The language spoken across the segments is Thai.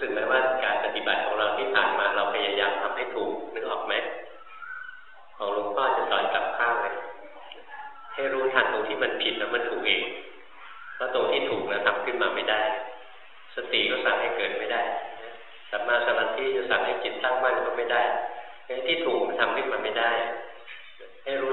สึกไหมว่าการปฏิบัติของเราที่ผ่านมาเราพยายามทำให้ถูกนึกออกไหมของหลวงพ่อจะสอนกลับข้างเลยให้รู้ทันตรงที่มันผิดแล้วมันถูกเองเพราะตรงที่ถูกนะทำขึ้นมาไม่ได้ สติก็สั่งให้เกิดไม่ได้สัมมาสมาธิจะสั่งให้จิตตั้งมั่นก็ไม่ได้ไอ้ที่ถูกมันทำขึ้นมาไม่ได้ ให้รู้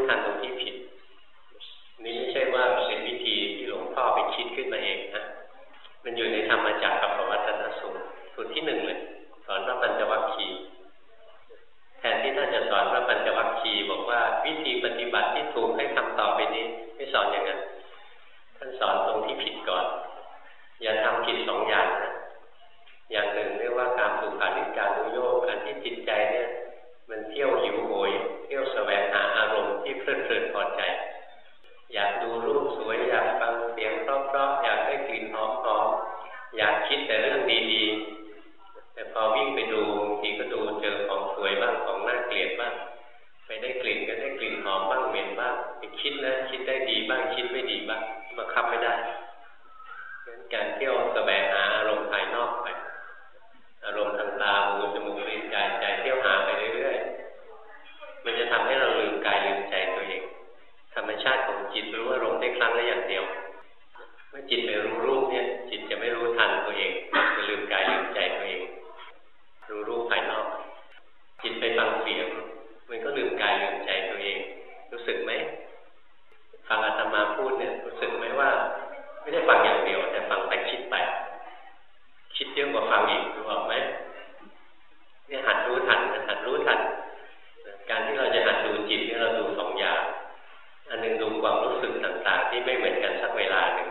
ความรู้สึกต่างๆ ที่ไม่เหมือนกันสักเวลาหนึ่ง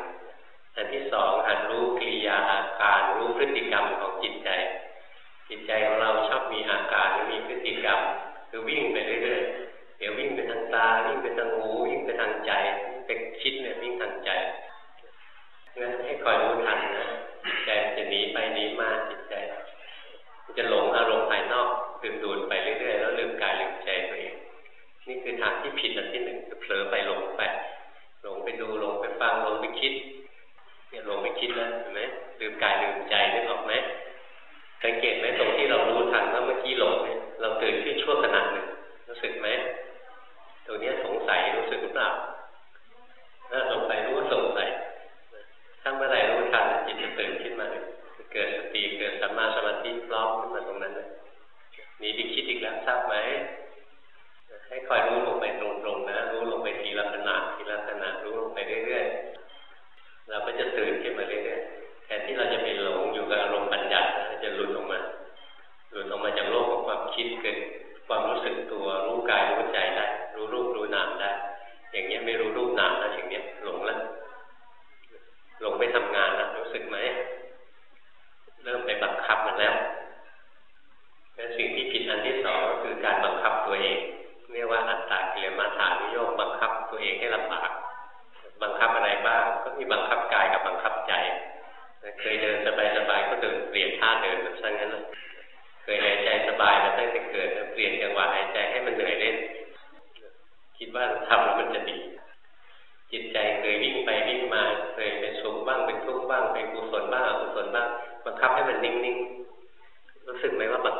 อันที่สองหัดรู้กิริยาอาการรู้พฤติกรรมของจิตใจ จิตใจของเราชอบมีอาการมีพฤติกรรม คือวิ่งไปเรื่อยๆเดี๋ยววิ่งไปทางตาวิ่งไปทางหูวิ่งไปทางใจไปคิดเนี่ยวิ่งทางใจงั้นให้คอยรู้ทันนะจิตใจจะหนีไปหนีมาจิตใจจะหลงอารมณ์ภายนอกตื่นดูนไปเรื่อยๆแล้วลืมกายลืมใจไปนี่คือทางที่ผิดอันที่หนึ่ง ผลอไปหลงไปหลงไปดูหลงไปฟังหลงไปคิดเนี่ยหลงไปคิดแล้วเห็นไหมลืมกายลืมใจนึกออกไหมสังเกตไหมตรงที่เรารู้ทันว่าเมื่อกี้หลงเนี่ยเราตื่นขึ้นชั่วขณะหนึ่งรู้สึกไหมตรงนี้สงสัยรู้สึกหรือเปล่าถ้าสงสัยรู้ว่าสงสัยถ้าเมื่อไรรู้ทันจิตจะตื่นขึ้นมาเลยเกิดสติเกิดสัมมาสมาธิพร้อมขึ้นมาตรงนั้นเลยหนีไปคิดอีกแล้วทราบไหมให้คอยรู้ลงไป มันนิ่งๆ รู้สึกไหมว่าบั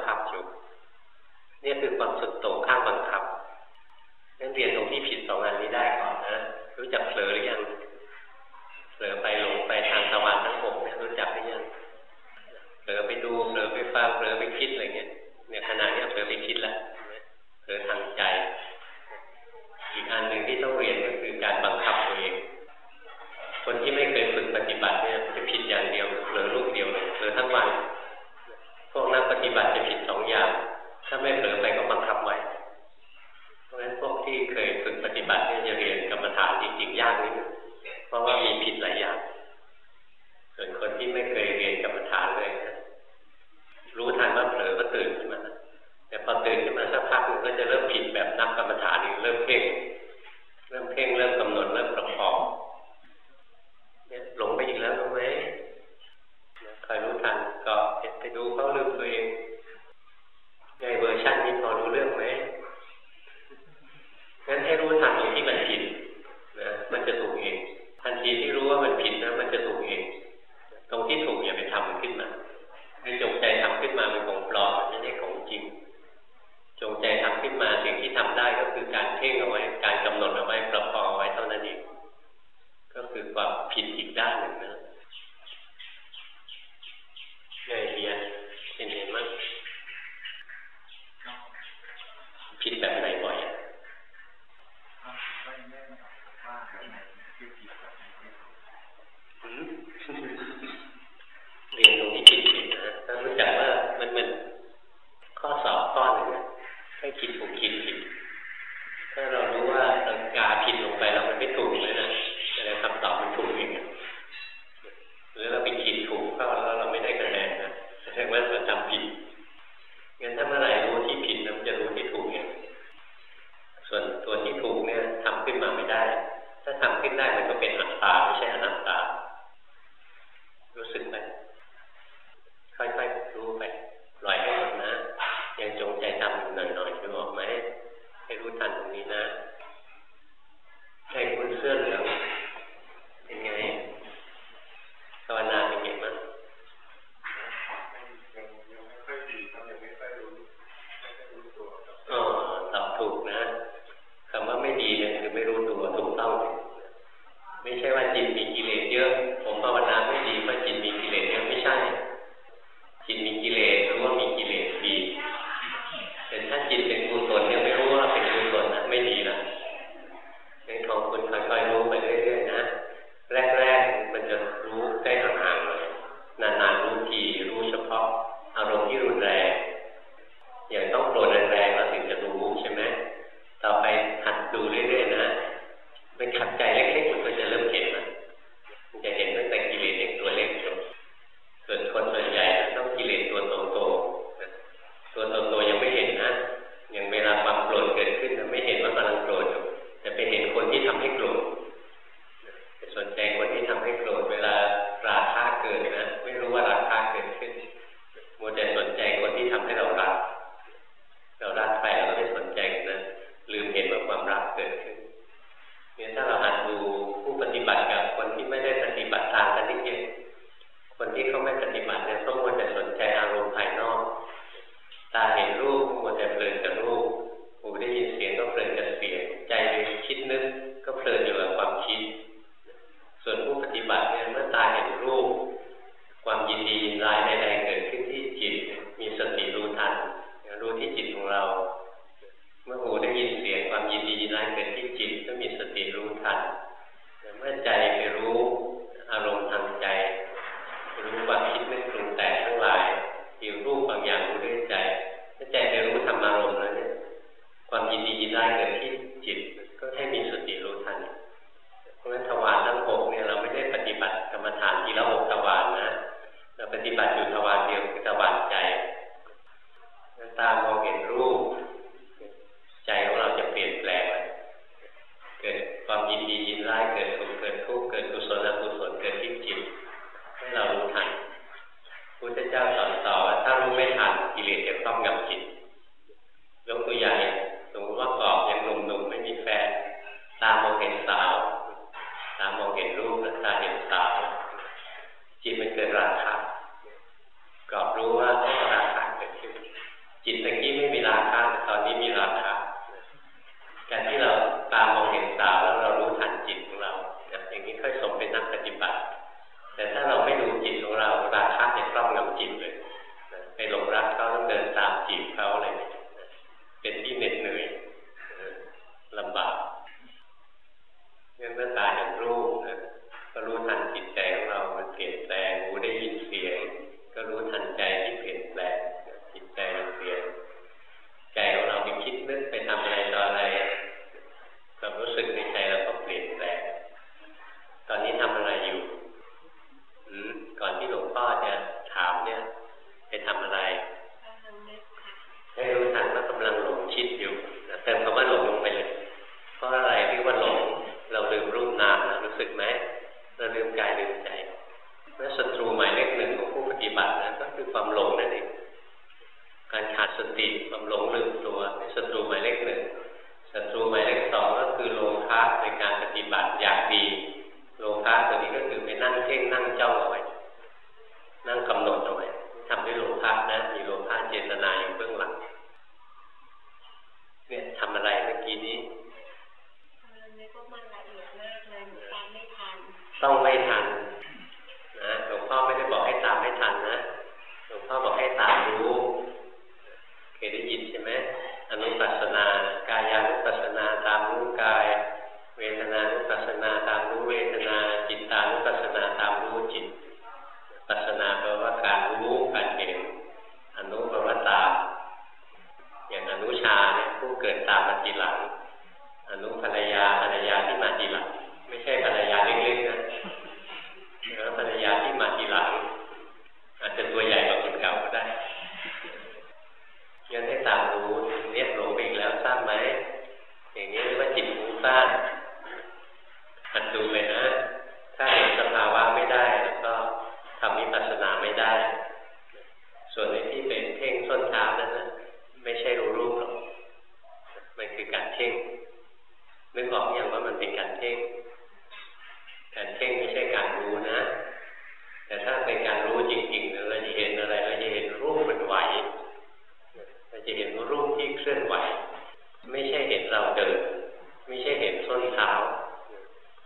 นส้นเท้า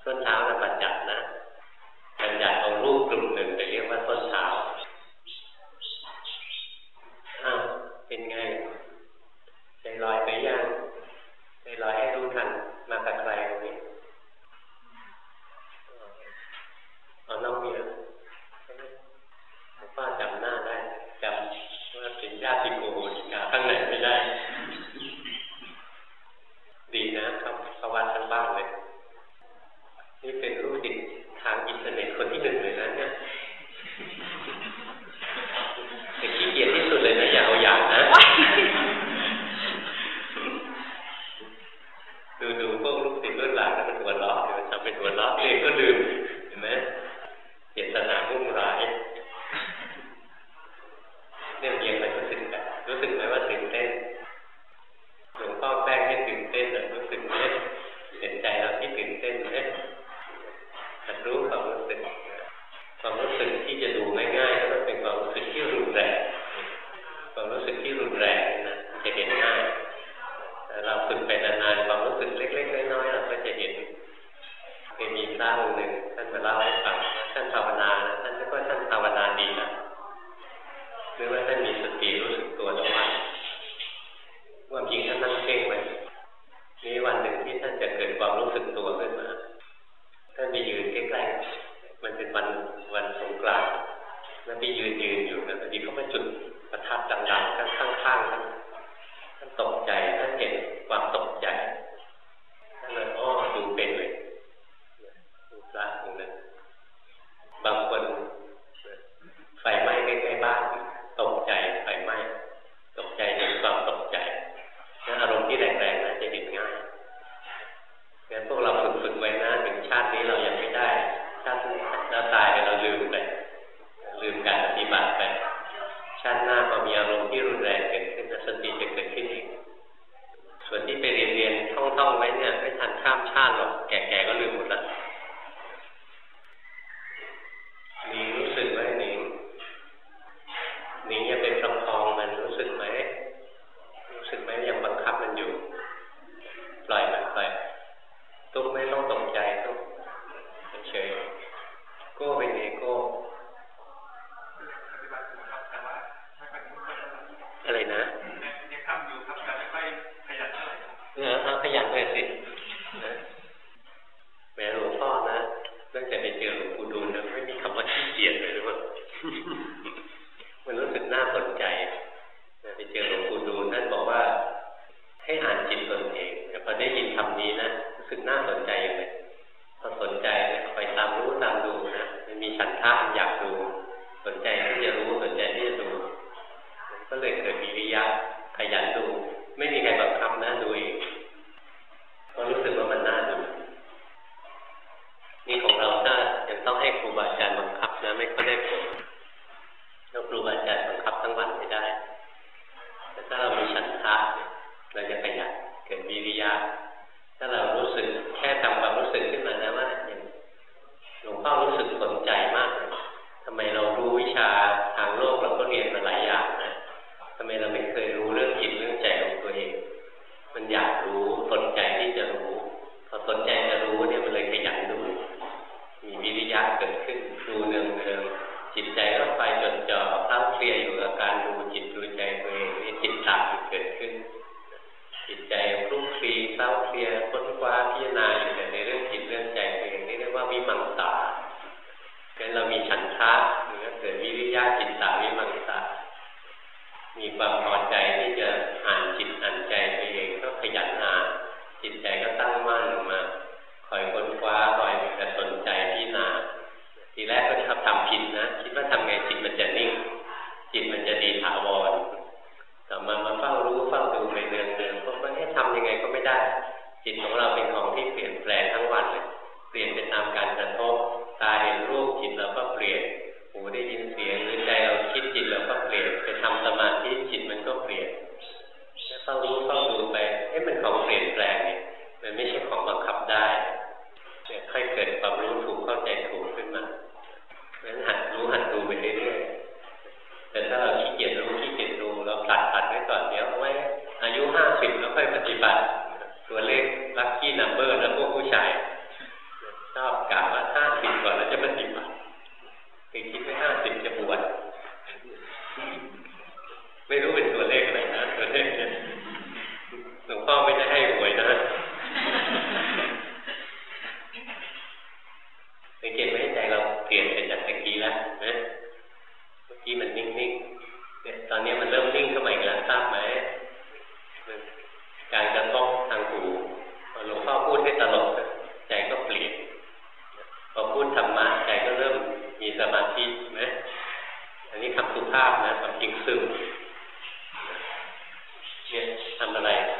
ส้นเท้า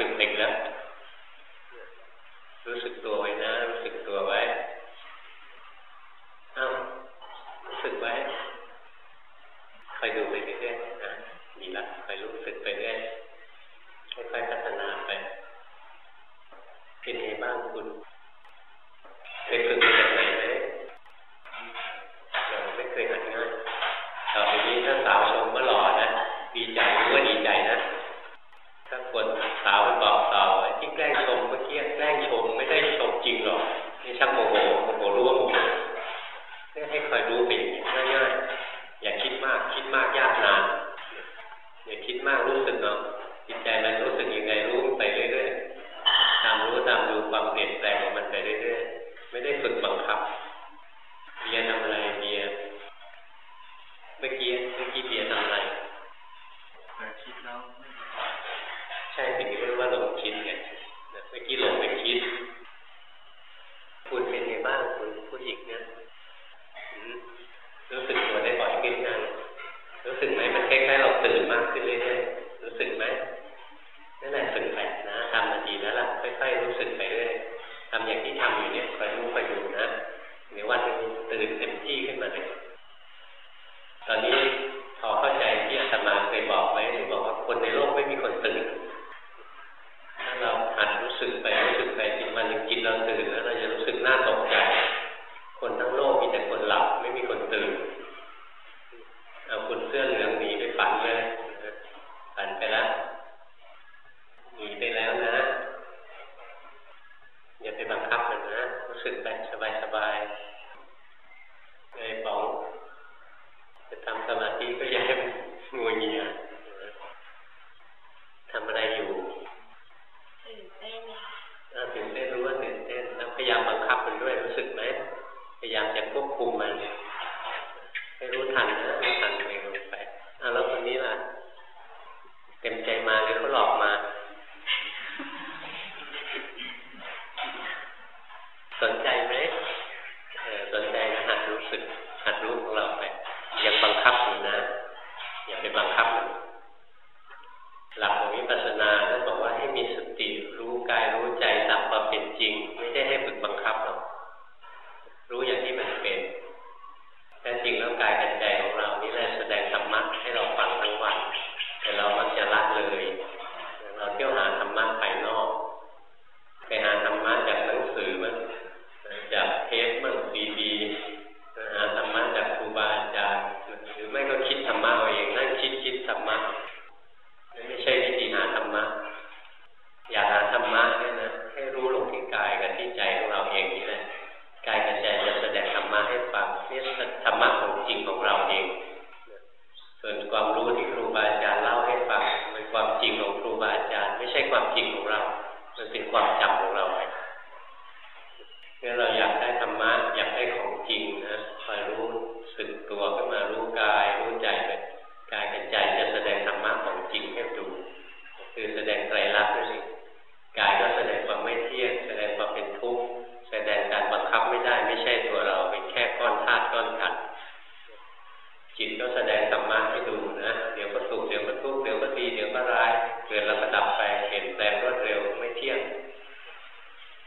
been regular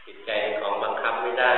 จิตใจของบังคับไม่ได้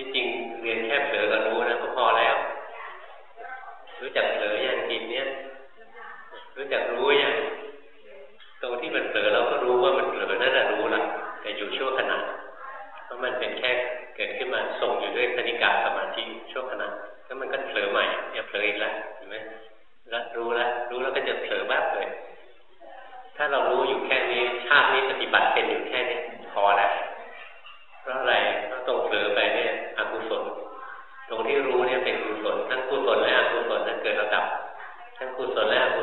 ที่จริงเรียนแค่เผลอกับรู้นะก็พอแล้ว รู้จักเผลออย่างกินเนี้ยรู้จักรู้อย่างตรงที่มันเผลอเราก็รู้ว่ามันเผลอนั่นแหะรู้ละแต่อยู่ชั่วขณะเพราะมันเป็นแค่เกิดขึ้นมาทรงอยู่ด้วยคณิกาสมาธิชั่วขณะแล้วมันก็เผลอใหม่อย่าเผลออีกละเห็นไหมแล้วรู้แล้วรู้แล้วก็จะเผลอบ้างเลยถ้าเรารู้อยู่แค่นี้ชาตินี้ปฏิบัติเป็นอยู่แค่นี้พอแล้ว ศลและอกุ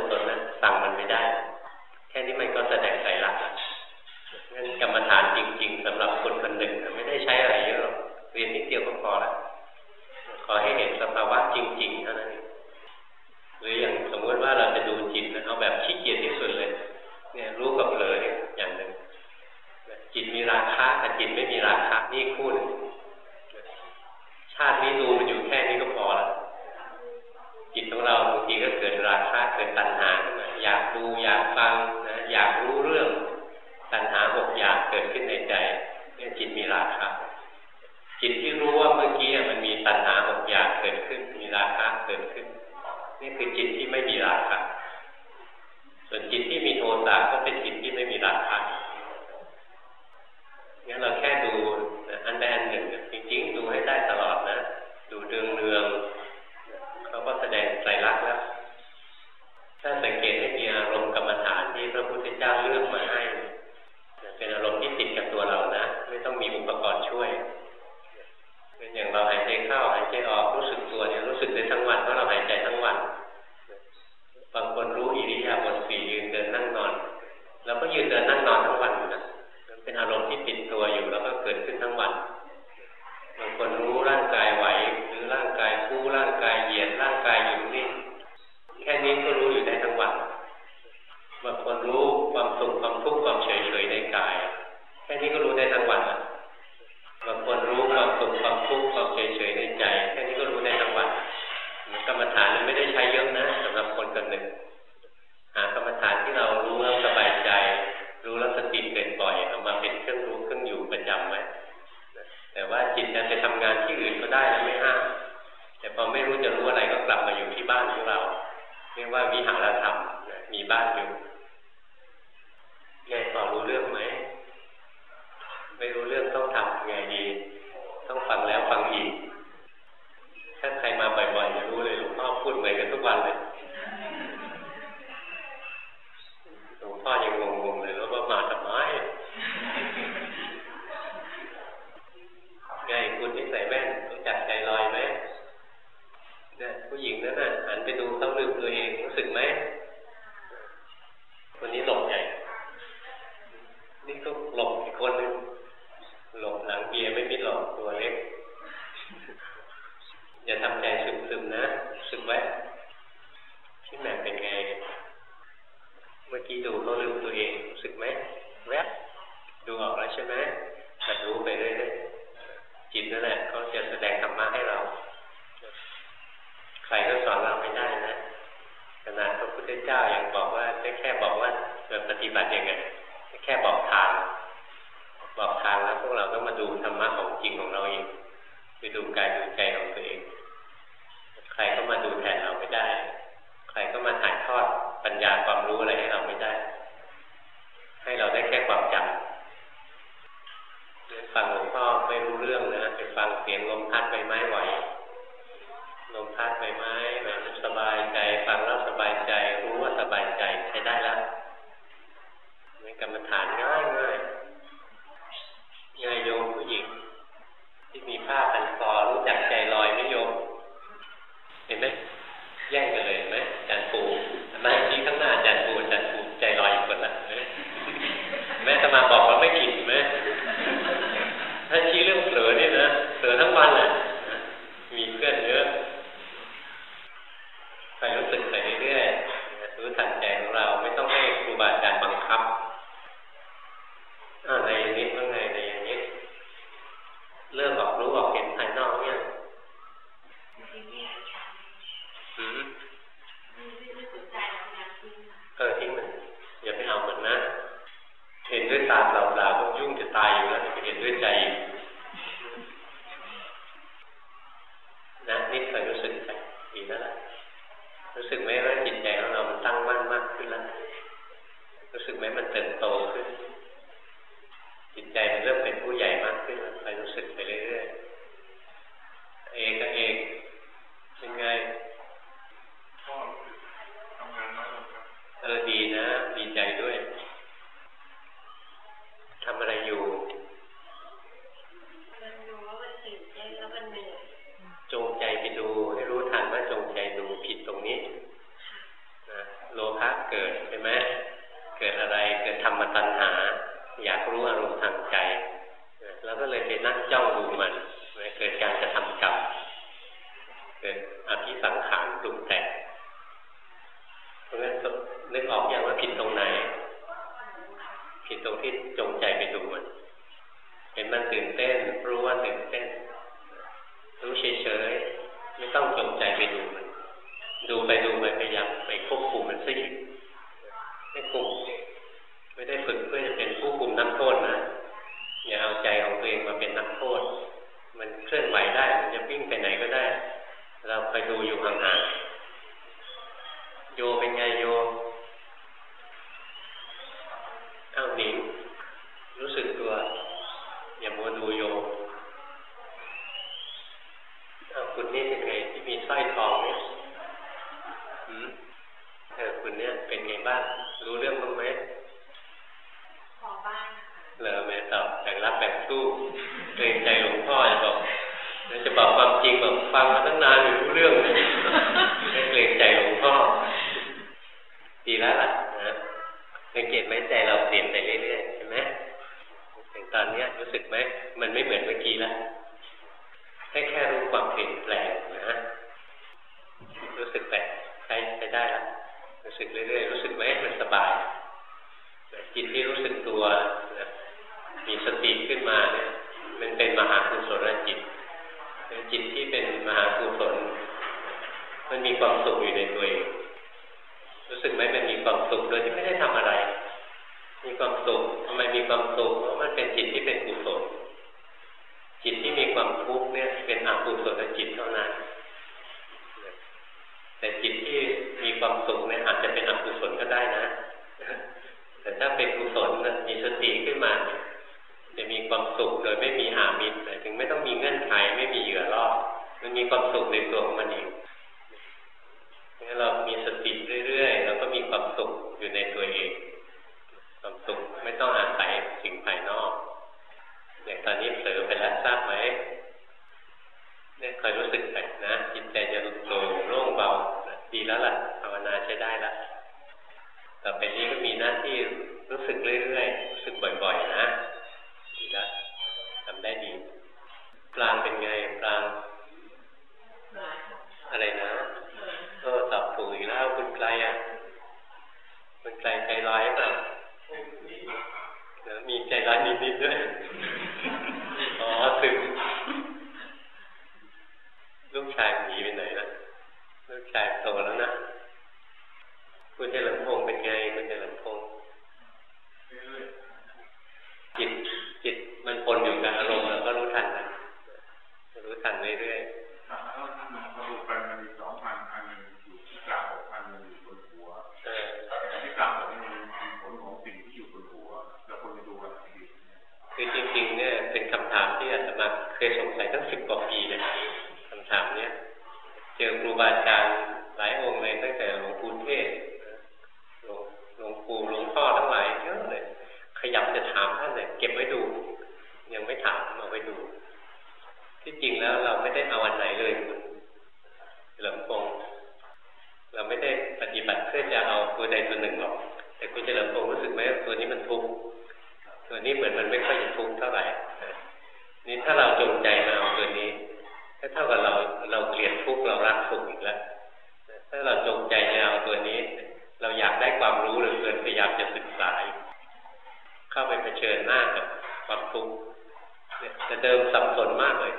เดิมสับสนมากเลย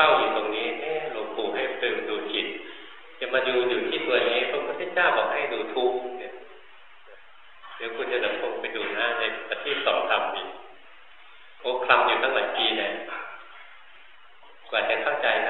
ฝ้าอยู่ตรงนี้เอ๊หลวงปู่ให้ตื่นดูจิต จะมาดูอยู่ที่ตัวนี้พระพุทธเจ้าบอกให้ดูทุกเนี่ยเดี๋ยวคุณจะนำพงไปดูหน้าในปฏิสองธรรมอีกโอ้คลำอยู่ตั้งหลายปีเลยกว่าจะเข้าใจนะ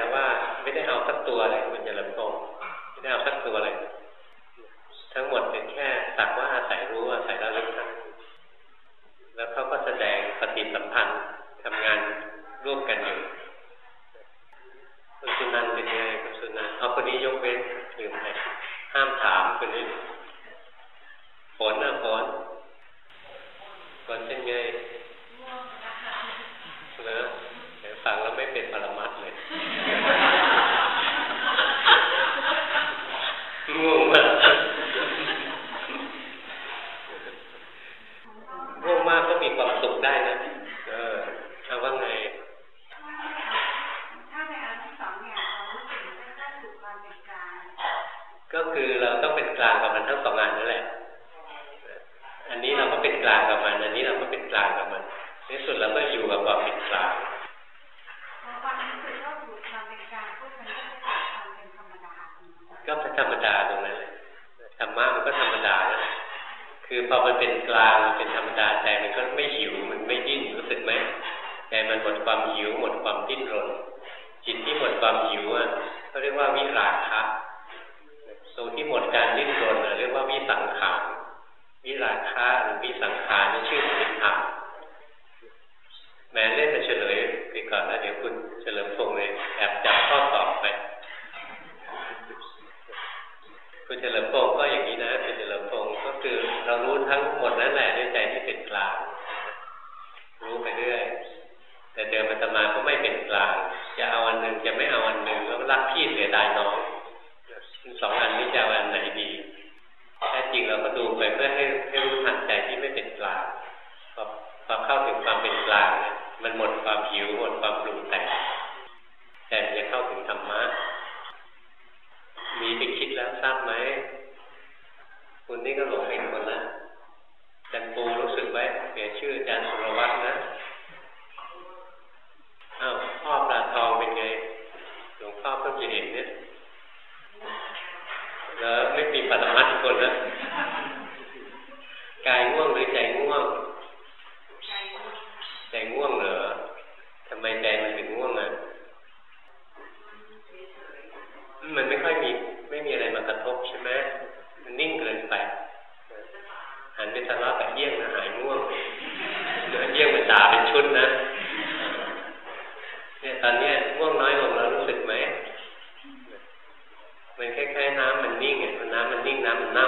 มันคล้ายๆน้ำมันนิ่งไงพอน้ำมันนิ่งน้ำมันเน่า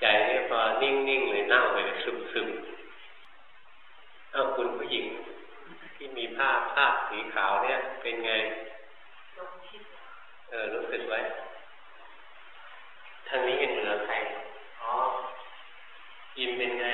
ใจนี่พอนิ่งๆเลยเน่าไปเลยซึมๆเอาคุณผู้หญิง ที่มีผ้าผ้าสีขาวเนี่ย เป็นไง เออรู้สึกไว้ทางนี้เป็นเหนือใครอ๋อยินเป็นไง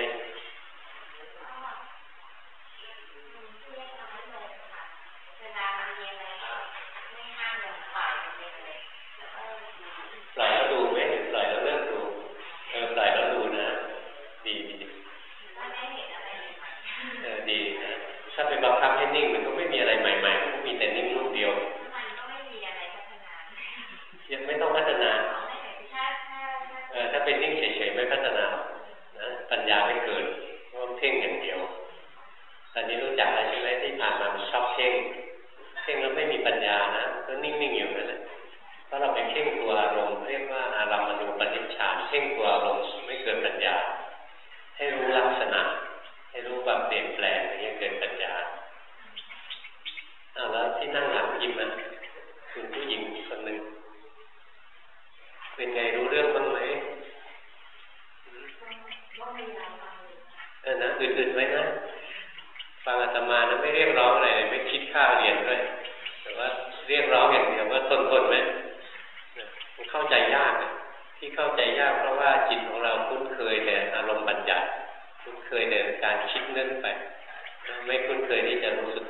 เข้าใจยาก ที่เข้าใจยากเพราะว่าจิตของเราคุ้นเคยแต่อารมณ์บัญญัติ คุ้นเคยแต่การคิดนึกไป ไม่คุ้นเคยที่จะรู้สึก